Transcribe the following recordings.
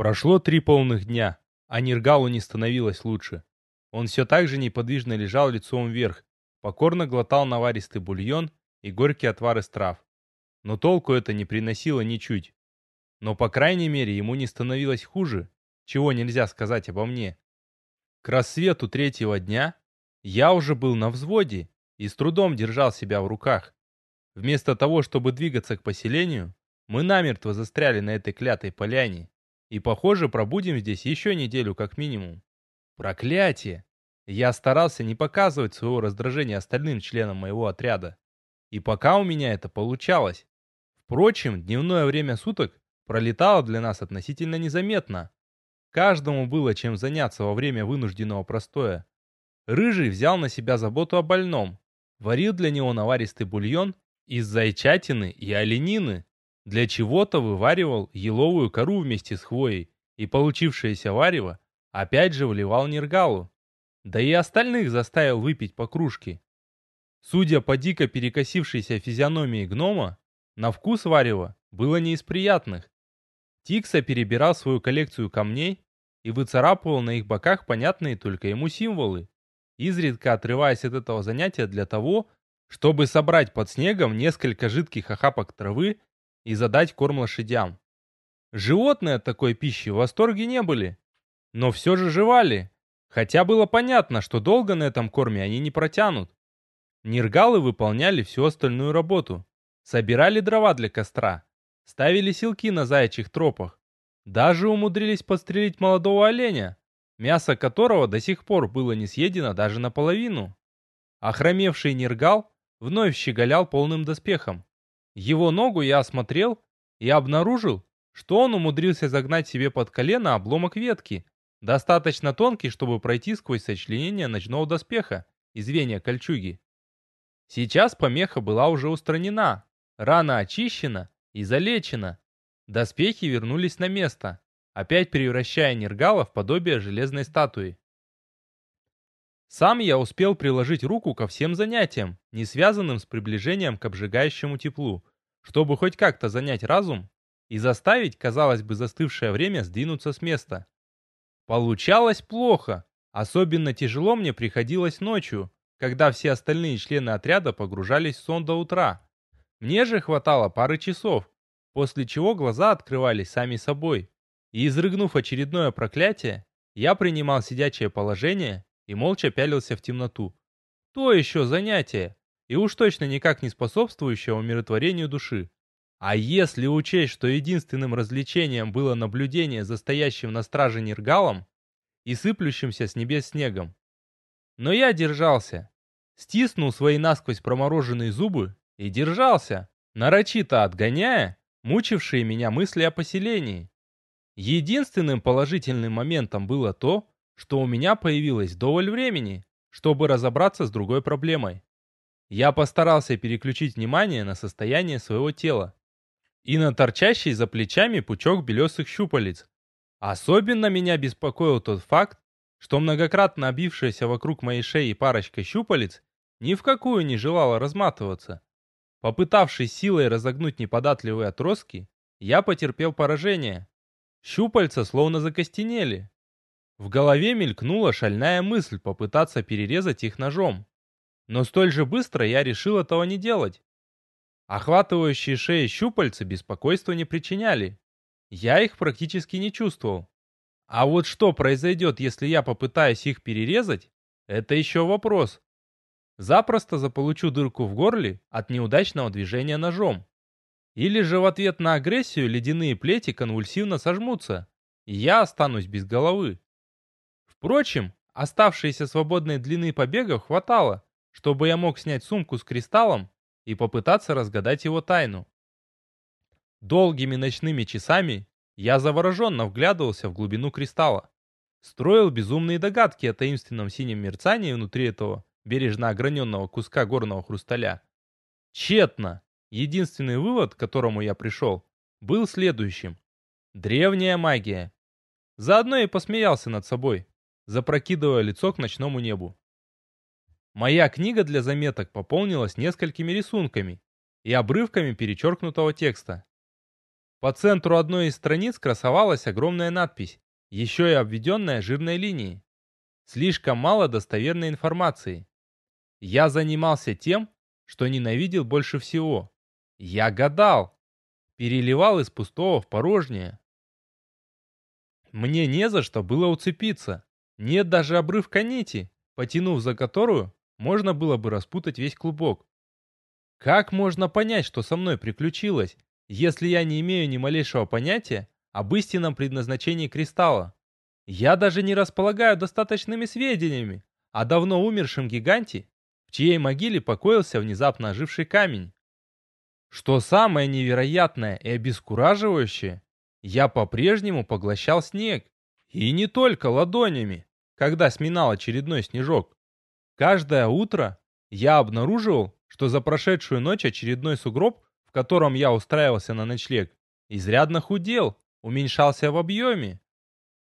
Прошло три полных дня, а Ниргалу не становилось лучше. Он все так же неподвижно лежал лицом вверх, покорно глотал наваристый бульон и горький отвар из трав. Но толку это не приносило ничуть. Но, по крайней мере, ему не становилось хуже, чего нельзя сказать обо мне. К рассвету третьего дня я уже был на взводе и с трудом держал себя в руках. Вместо того, чтобы двигаться к поселению, мы намертво застряли на этой клятой поляне. И, похоже, пробудем здесь еще неделю как минимум. Проклятие! Я старался не показывать своего раздражения остальным членам моего отряда. И пока у меня это получалось. Впрочем, дневное время суток пролетало для нас относительно незаметно. Каждому было чем заняться во время вынужденного простоя. Рыжий взял на себя заботу о больном, варил для него наваристый бульон из зайчатины и оленины, для чего-то вываривал еловую кору вместе с хвоей, и получившееся варево опять же вливал Нергалу. Да и остальных заставил выпить по кружке. Судя по дико перекосившейся физиономии гнома, на вкус варева было не из приятных. Тикса перебирал свою коллекцию камней и выцарапывал на их боках понятные только ему символы, изредка отрываясь от этого занятия для того, чтобы собрать под снегом несколько жидких охапок травы и задать корм лошадям. Животные от такой пищи в восторге не были, но все же жевали, хотя было понятно, что долго на этом корме они не протянут. Нергалы выполняли всю остальную работу. Собирали дрова для костра, ставили силки на заячьих тропах, даже умудрились подстрелить молодого оленя, мясо которого до сих пор было не съедено даже наполовину. Охромевший Нергал вновь щеголял полным доспехом. Его ногу я осмотрел и обнаружил, что он умудрился загнать себе под колено обломок ветки, достаточно тонкий, чтобы пройти сквозь сочленение ночного доспеха и звенья кольчуги. Сейчас помеха была уже устранена, рана очищена и залечена. Доспехи вернулись на место, опять превращая Нергала в подобие железной статуи. Сам я успел приложить руку ко всем занятиям, не связанным с приближением к обжигающему теплу, чтобы хоть как-то занять разум и заставить, казалось бы, застывшее время сдвинуться с места. Получалось плохо, особенно тяжело мне приходилось ночью, когда все остальные члены отряда погружались в сон до утра. Мне же хватало пары часов, после чего глаза открывались сами собой. И изрыгнув очередное проклятие, я принимал сидячее положение и молча пялился в темноту. То еще занятие, и уж точно никак не способствующее умиротворению души. А если учесть, что единственным развлечением было наблюдение за стоящим на страже Нергалом и сыплющимся с небес снегом. Но я держался, стиснул свои насквозь промороженные зубы и держался, нарочито отгоняя мучившие меня мысли о поселении. Единственным положительным моментом было то, что у меня появилось доволь времени, чтобы разобраться с другой проблемой. Я постарался переключить внимание на состояние своего тела и на торчащий за плечами пучок белесых щупалец. Особенно меня беспокоил тот факт, что многократно обившаяся вокруг моей шеи парочка щупалец ни в какую не желала разматываться. Попытавшись силой разогнуть неподатливые отростки, я потерпел поражение. Щупальца словно закостенели, в голове мелькнула шальная мысль попытаться перерезать их ножом. Но столь же быстро я решил этого не делать. Охватывающие шеи щупальца беспокойства не причиняли. Я их практически не чувствовал. А вот что произойдет, если я попытаюсь их перерезать, это еще вопрос. Запросто заполучу дырку в горле от неудачного движения ножом. Или же в ответ на агрессию ледяные плети конвульсивно сожмутся, и я останусь без головы. Впрочем, оставшейся свободной длины побегов хватало, чтобы я мог снять сумку с кристаллом и попытаться разгадать его тайну. Долгими ночными часами я завороженно вглядывался в глубину кристалла. Строил безумные догадки о таинственном синем мерцании внутри этого бережно ограненного куска горного хрусталя. Тщетно! Единственный вывод, к которому я пришел, был следующим. Древняя магия. Заодно и посмеялся над собой запрокидывая лицо к ночному небу. Моя книга для заметок пополнилась несколькими рисунками и обрывками перечеркнутого текста. По центру одной из страниц красовалась огромная надпись, еще и обведенная жирной линией. Слишком мало достоверной информации. Я занимался тем, что ненавидел больше всего. Я гадал. Переливал из пустого в порожнее. Мне не за что было уцепиться. Нет даже обрывка нити, потянув за которую, можно было бы распутать весь клубок. Как можно понять, что со мной приключилось, если я не имею ни малейшего понятия об истинном предназначении кристалла? Я даже не располагаю достаточными сведениями о давно умершем гиганте, в чьей могиле покоился внезапно оживший камень. Что самое невероятное и обескураживающее, я по-прежнему поглощал снег. И не только ладонями, когда сминал очередной снежок. Каждое утро я обнаруживал, что за прошедшую ночь очередной сугроб, в котором я устраивался на ночлег, изрядно худел, уменьшался в объеме.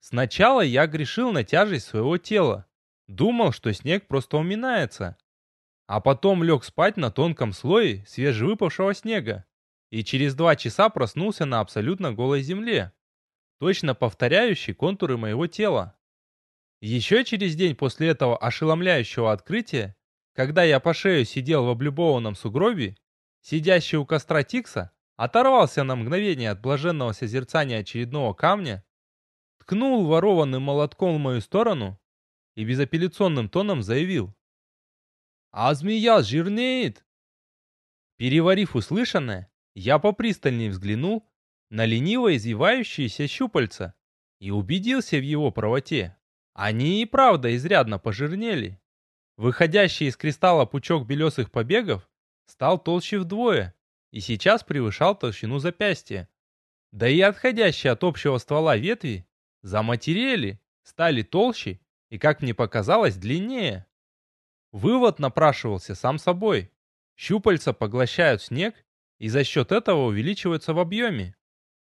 Сначала я грешил на тяжесть своего тела. Думал, что снег просто уминается. А потом лег спать на тонком слое свежевыпавшего снега и через два часа проснулся на абсолютно голой земле, точно повторяющей контуры моего тела. Еще через день после этого ошеломляющего открытия, когда я по шею сидел в облюбованном сугробе, сидящий у костра Тикса оторвался на мгновение от блаженного созерцания очередного камня, ткнул ворованным молотком в мою сторону и безапелляционным тоном заявил. «А змея жирнеет!» Переварив услышанное, я попристальнее взглянул на лениво извивающиеся щупальца и убедился в его правоте. Они и правда изрядно пожирнели. Выходящий из кристалла пучок белесых побегов стал толще вдвое и сейчас превышал толщину запястья. Да и отходящие от общего ствола ветви заматерели, стали толще и, как мне показалось, длиннее. Вывод напрашивался сам собой. Щупальца поглощают снег и за счет этого увеличиваются в объеме.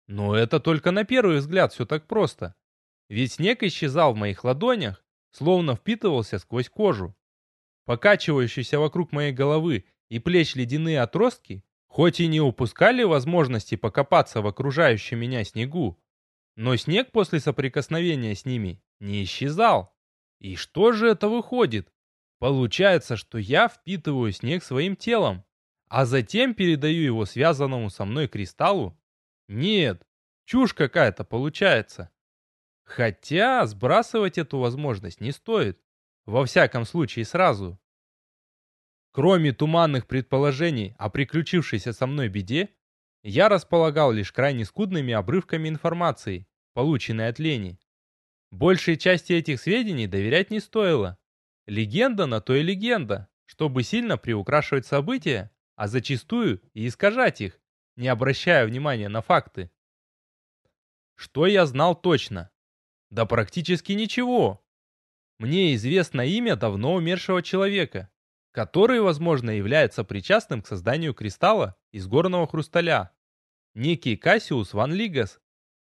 Но это только на первый взгляд все так просто. Ведь снег исчезал в моих ладонях, словно впитывался сквозь кожу. Покачивающиеся вокруг моей головы и плеч ледяные отростки, хоть и не упускали возможности покопаться в окружающем меня снегу, но снег после соприкосновения с ними не исчезал. И что же это выходит? Получается, что я впитываю снег своим телом, а затем передаю его связанному со мной кристаллу? Нет, чушь какая-то получается. Хотя сбрасывать эту возможность не стоит. Во всяком случае сразу. Кроме туманных предположений о приключившейся со мной беде, я располагал лишь крайне скудными обрывками информации, полученной от Лени. Большей части этих сведений доверять не стоило. Легенда на то и легенда, чтобы сильно приукрашивать события, а зачастую и искажать их, не обращая внимания на факты. Что я знал точно? Да практически ничего. Мне известно имя давно умершего человека, который, возможно, является причастным к созданию кристалла из горного хрусталя. Некий Кассиус Ван Лигас,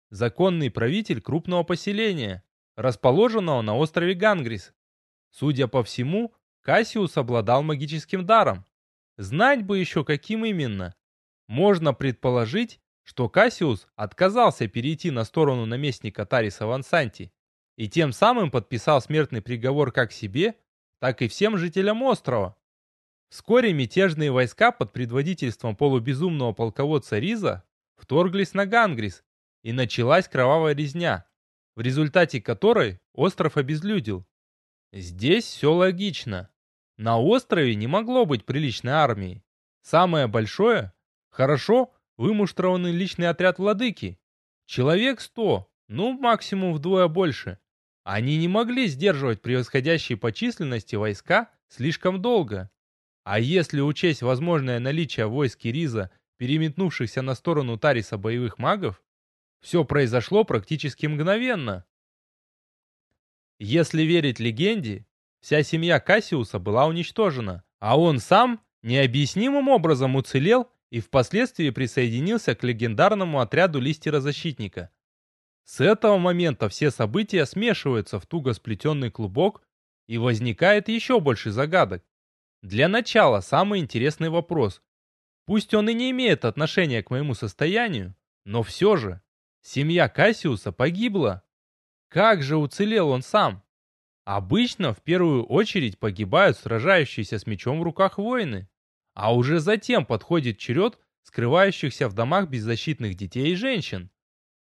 законный правитель крупного поселения, расположенного на острове Гангрис. Судя по всему, Кассиус обладал магическим даром, Знать бы еще каким именно. Можно предположить, что Кассиус отказался перейти на сторону наместника Тариса Вансанти и тем самым подписал смертный приговор как себе, так и всем жителям острова. Вскоре мятежные войска под предводительством полубезумного полководца Риза вторглись на Гангрис, и началась кровавая резня, в результате которой остров обезлюдил. Здесь все логично. На острове не могло быть приличной армии. Самое большое – хорошо вымуштрованный личный отряд владыки. Человек сто, ну максимум вдвое больше. Они не могли сдерживать превосходящие по численности войска слишком долго. А если учесть возможное наличие войск Риза, переметнувшихся на сторону Тариса боевых магов, все произошло практически мгновенно. Если верить легенде, Вся семья Кассиуса была уничтожена, а он сам необъяснимым образом уцелел и впоследствии присоединился к легендарному отряду Листера-защитника. С этого момента все события смешиваются в туго сплетенный клубок, и возникает еще больше загадок. Для начала самый интересный вопрос. Пусть он и не имеет отношения к моему состоянию, Но все же, семья Кассиуса погибла. Как же уцелел он сам? Обычно в первую очередь погибают сражающиеся с мечом в руках воины, а уже затем подходит черед скрывающихся в домах беззащитных детей и женщин.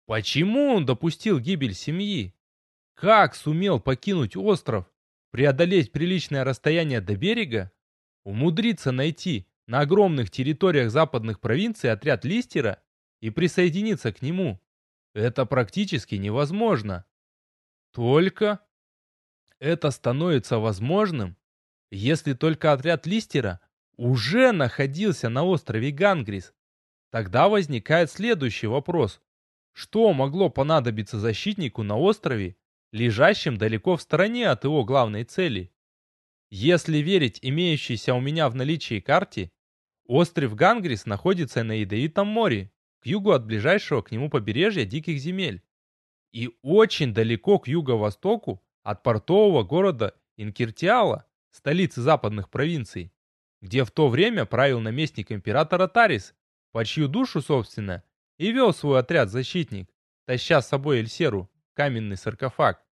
Почему он допустил гибель семьи? Как сумел покинуть остров, преодолеть приличное расстояние до берега, умудриться найти на огромных территориях западных провинций отряд Листера и присоединиться к нему? Это практически невозможно. Только это становится возможным, если только отряд Листера уже находился на острове Гангрис. Тогда возникает следующий вопрос. Что могло понадобиться защитнику на острове, лежащем далеко в стороне от его главной цели? Если верить имеющейся у меня в наличии карте, остров Гангрис находится на Ядовитом море, к югу от ближайшего к нему побережья Диких земель. И очень далеко к юго-востоку от портового города Инкертиала, столицы западных провинций, где в то время правил наместник императора Тарис, по чью душу, собственно, и вел свой отряд-защитник, таща с собой Эльсеру, каменный саркофаг.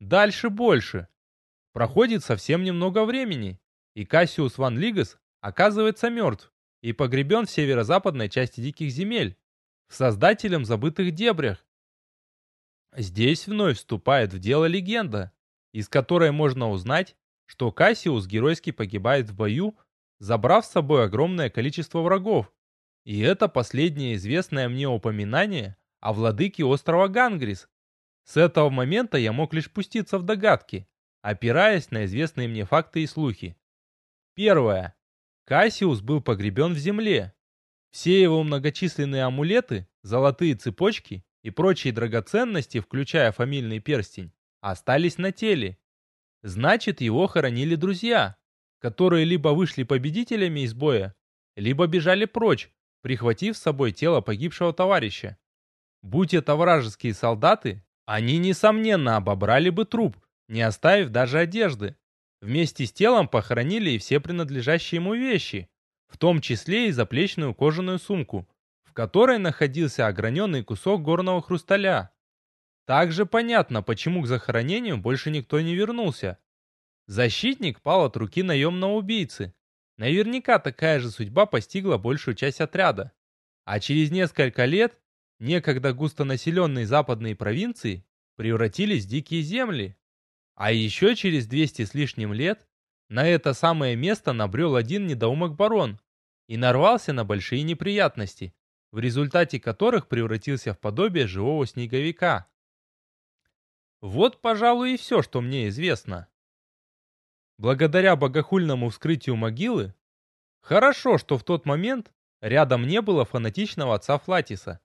Дальше больше. Проходит совсем немного времени, и Кассиус Ван Лигас оказывается мертв и погребен в северо-западной части Диких земель, в создателем забытых дебрях, Здесь вновь вступает в дело легенда, из которой можно узнать, что Кассиус геройски погибает в бою, забрав с собой огромное количество врагов. И это последнее известное мне упоминание о владыке острова Гангрис. С этого момента я мог лишь пуститься в догадки, опираясь на известные мне факты и слухи. Первое. Кассиус был погребен в земле. Все его многочисленные амулеты, золотые цепочки и прочие драгоценности, включая фамильный перстень, остались на теле. Значит, его хоронили друзья, которые либо вышли победителями из боя, либо бежали прочь, прихватив с собой тело погибшего товарища. Будь это вражеские солдаты, они, несомненно, обобрали бы труп, не оставив даже одежды. Вместе с телом похоронили и все принадлежащие ему вещи, в том числе и заплечную кожаную сумку, которой находился ограненный кусок горного хрусталя. Также понятно, почему к захоронению больше никто не вернулся. Защитник пал от руки наемного убийцы. Наверняка такая же судьба постигла большую часть отряда. А через несколько лет некогда густонаселенные западные провинции превратились в дикие земли. А еще через 200 с лишним лет на это самое место набрел один недоумок барон и нарвался на большие неприятности в результате которых превратился в подобие живого снеговика. Вот, пожалуй, и все, что мне известно. Благодаря богохульному вскрытию могилы, хорошо, что в тот момент рядом не было фанатичного отца Флатиса.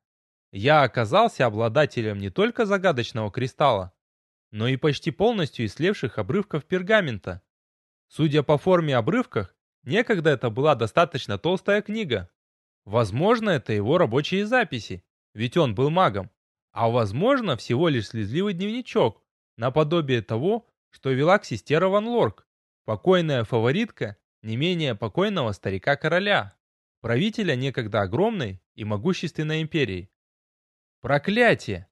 Я оказался обладателем не только загадочного кристалла, но и почти полностью ислевших обрывков пергамента. Судя по форме обрывках, некогда это была достаточно толстая книга, Возможно, это его рабочие записи, ведь он был магом. А возможно, всего лишь слезливый дневничок, наподобие того, что вела Ксистера Ван Лорк, покойная фаворитка не менее покойного старика-короля, правителя некогда огромной и могущественной империи. Проклятие!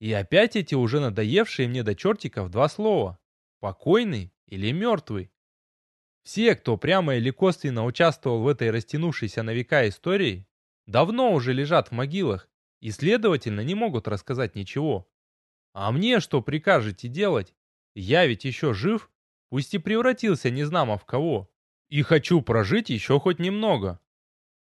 И опять эти уже надоевшие мне до чертиков два слова. Покойный или мертвый. Все, кто прямо или косвенно участвовал в этой растянувшейся на века истории, давно уже лежат в могилах и, следовательно, не могут рассказать ничего. А мне что прикажете делать? Я ведь еще жив, пусть и превратился незнамо в кого, и хочу прожить еще хоть немного.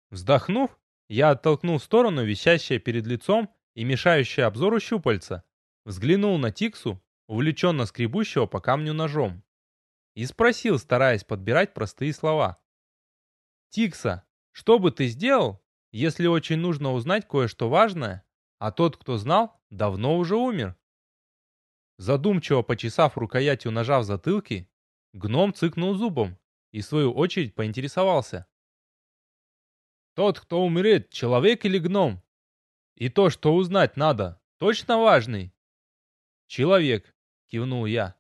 Вздохнув, я оттолкнул в сторону висящее перед лицом и мешающее обзору щупальца, взглянул на Тиксу, увлеченно скребущего по камню ножом и спросил, стараясь подбирать простые слова. «Тикса, что бы ты сделал, если очень нужно узнать кое-что важное, а тот, кто знал, давно уже умер?» Задумчиво почесав рукоятью ножа в затылке, гном цыкнул зубом и в свою очередь поинтересовался. «Тот, кто умрет, человек или гном? И то, что узнать надо, точно важный?» «Человек», — кивнул я.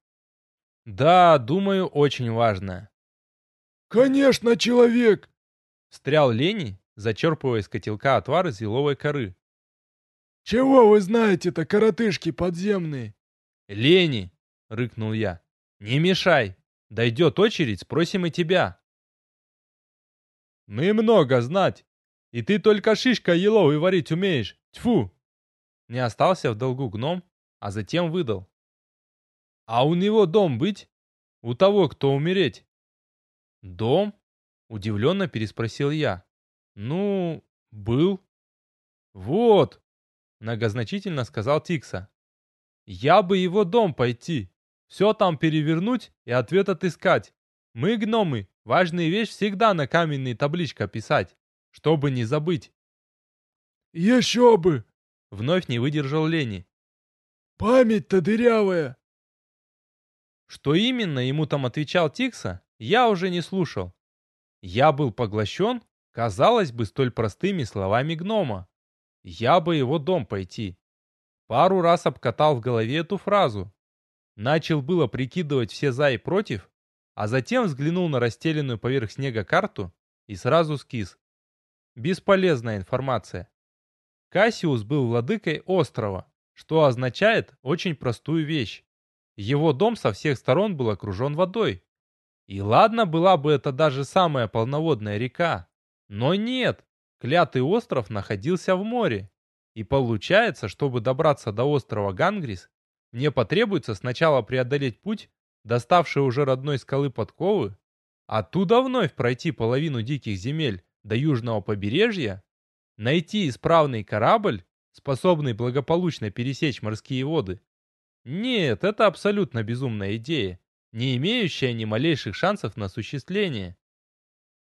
Да, думаю, очень важно. Конечно, человек! Встрял Лени, зачерпывая из котелка отвар из еловой коры. Чего вы знаете-то, коротышки подземные? Лени, рыкнул я. Не мешай. Дойдет очередь, спросим и тебя. Мы много знать. И ты только шишка еловый варить умеешь. Тьфу! Не остался в долгу гном, а затем выдал. А у него дом быть? У того, кто умереть? Дом? Удивленно переспросил я. Ну, был. Вот, многозначительно сказал Тикса. Я бы его дом пойти. Все там перевернуть и ответ отыскать. Мы, гномы, важные вещь всегда на каменные табличка писать, чтобы не забыть. Еще бы! Вновь не выдержал Лени. Память-то дырявая. Что именно ему там отвечал Тикса, я уже не слушал. Я был поглощен, казалось бы, столь простыми словами гнома. Я бы его дом пойти. Пару раз обкатал в голове эту фразу. Начал было прикидывать все за и против, а затем взглянул на расстеленную поверх снега карту и сразу скис. Бесполезная информация. Кассиус был владыкой острова, что означает очень простую вещь. Его дом со всех сторон был окружен водой. И ладно, была бы это даже самая полноводная река. Но нет, клятый остров находился в море. И получается, чтобы добраться до острова Гангрис, мне потребуется сначала преодолеть путь, доставший уже родной скалы подковы, оттуда вновь пройти половину диких земель до южного побережья, найти исправный корабль, способный благополучно пересечь морские воды. Нет, это абсолютно безумная идея, не имеющая ни малейших шансов на осуществление.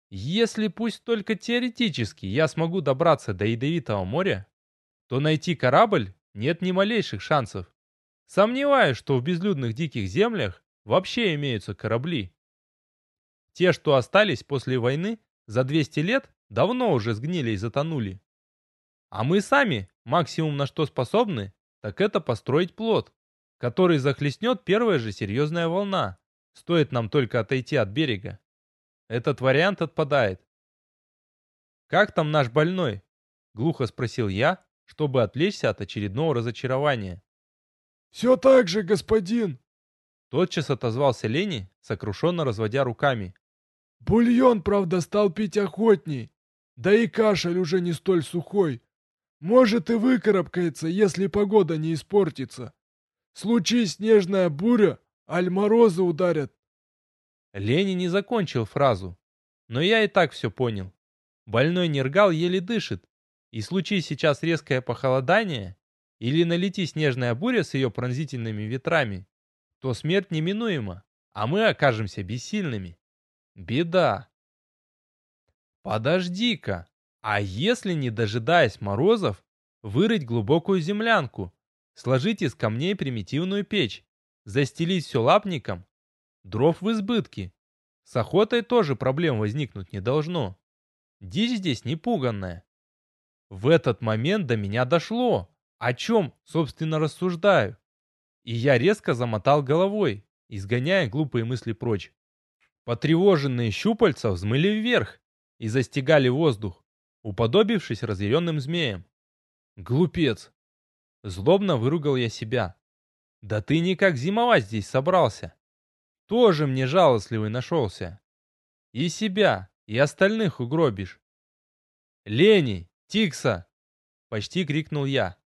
Если пусть только теоретически я смогу добраться до Ядовитого моря, то найти корабль нет ни малейших шансов. Сомневаюсь, что в безлюдных диких землях вообще имеются корабли. Те, что остались после войны, за 200 лет давно уже сгнили и затонули. А мы сами, максимум на что способны, так это построить плот, который захлестнет первая же серьезная волна, стоит нам только отойти от берега. Этот вариант отпадает. «Как там наш больной?» — глухо спросил я, чтобы отвлечься от очередного разочарования. «Все так же, господин!» Тотчас отозвался Лени, сокрушенно разводя руками. «Бульон, правда, стал пить охотней. Да и кашель уже не столь сухой. Может и выкарабкается, если погода не испортится. Случись снежная буря, аль морозы ударят». Лени не закончил фразу, но я и так все понял. Больной Нергал еле дышит, и случись сейчас резкое похолодание, или налети снежная буря с ее пронзительными ветрами, то смерть неминуема, а мы окажемся бессильными. Беда. Подожди-ка, а если, не дожидаясь морозов, вырыть глубокую землянку, сложить из камней примитивную печь, застелить все лапником, дров в избытке. С охотой тоже проблем возникнуть не должно. Дичь здесь непуганная. В этот момент до меня дошло, о чем, собственно, рассуждаю. И я резко замотал головой, изгоняя глупые мысли прочь. Потревоженные щупальца взмыли вверх и застигали воздух, уподобившись разъяренным змеям. Глупец! Злобно выругал я себя. Да ты никак зимовать здесь собрался. Тоже мне жалостливый нашелся. И себя, и остальных угробишь. Лени, Тикса! Почти крикнул я.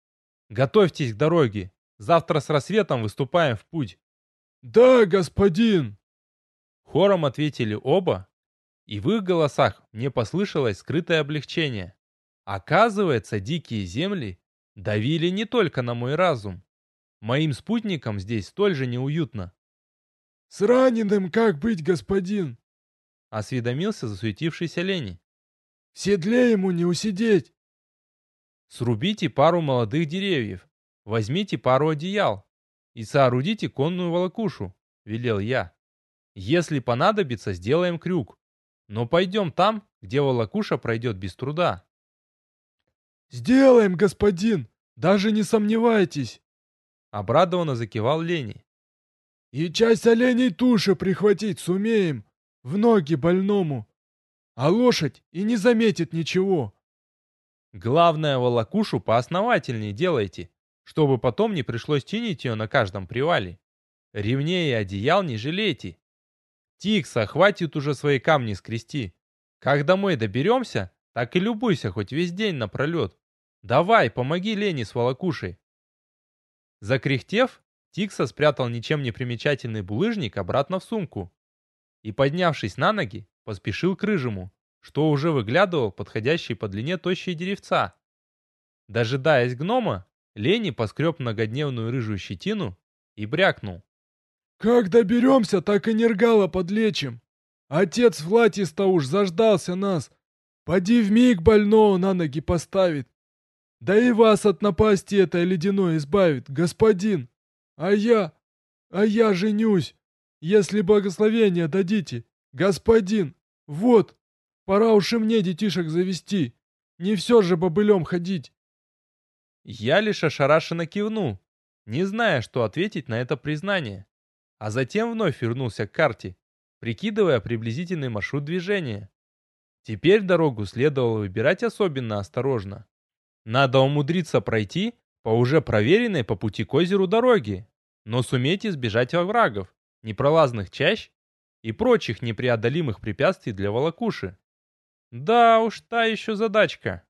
Готовьтесь к дороге. Завтра с рассветом выступаем в путь. Да, господин. Хором ответили оба, и в их голосах мне послышалось скрытое облегчение. Оказывается, дикие земли давили не только на мой разум. Моим спутникам здесь столь же неуютно. «С раненым как быть, господин?» — осведомился засуетившийся Лени. «В седле ему не усидеть. Срубите пару молодых деревьев, возьмите пару одеял и соорудите конную волокушу, велел я. Если понадобится, сделаем крюк. Но пойдем там, где волокуша пройдет без труда. «Сделаем, господин! Даже не сомневайтесь!» Обрадованно закивал Лени. «И часть оленей туши прихватить сумеем, в ноги больному, а лошадь и не заметит ничего. Главное, волокушу поосновательнее делайте, чтобы потом не пришлось чинить ее на каждом привале. Ремней и одеял не жалейте. Тикса, хватит уже свои камни скрести. Как домой доберемся, так и любуйся хоть весь день напролет. Давай, помоги Лене с волокушей. Закряхтев, Тикса спрятал ничем не примечательный булыжник обратно в сумку и, поднявшись на ноги, поспешил к рыжему, что уже выглядывал подходящий по длине тощие деревца. Дожидаясь гнома, Лени поскреб многодневную рыжую щетину и брякнул. «Как доберемся, так и нергала подлечим. Отец Влатиста уж заждался нас. Поди в миг больного на ноги поставит. Да и вас от напасти этой ледяной избавит, господин. А я... а я женюсь, если благословение дадите, господин. Вот, пора уж и мне детишек завести. Не все же бобылем ходить. Я лишь ошарашенно кивнул, не зная, что ответить на это признание. А затем вновь вернулся к карте, прикидывая приблизительный маршрут движения. Теперь дорогу следовало выбирать особенно осторожно. Надо умудриться пройти по уже проверенной по пути к озеру дороге, но суметь избежать оврагов, непролазных чащ и прочих непреодолимых препятствий для волокуши. Да уж, та еще задачка.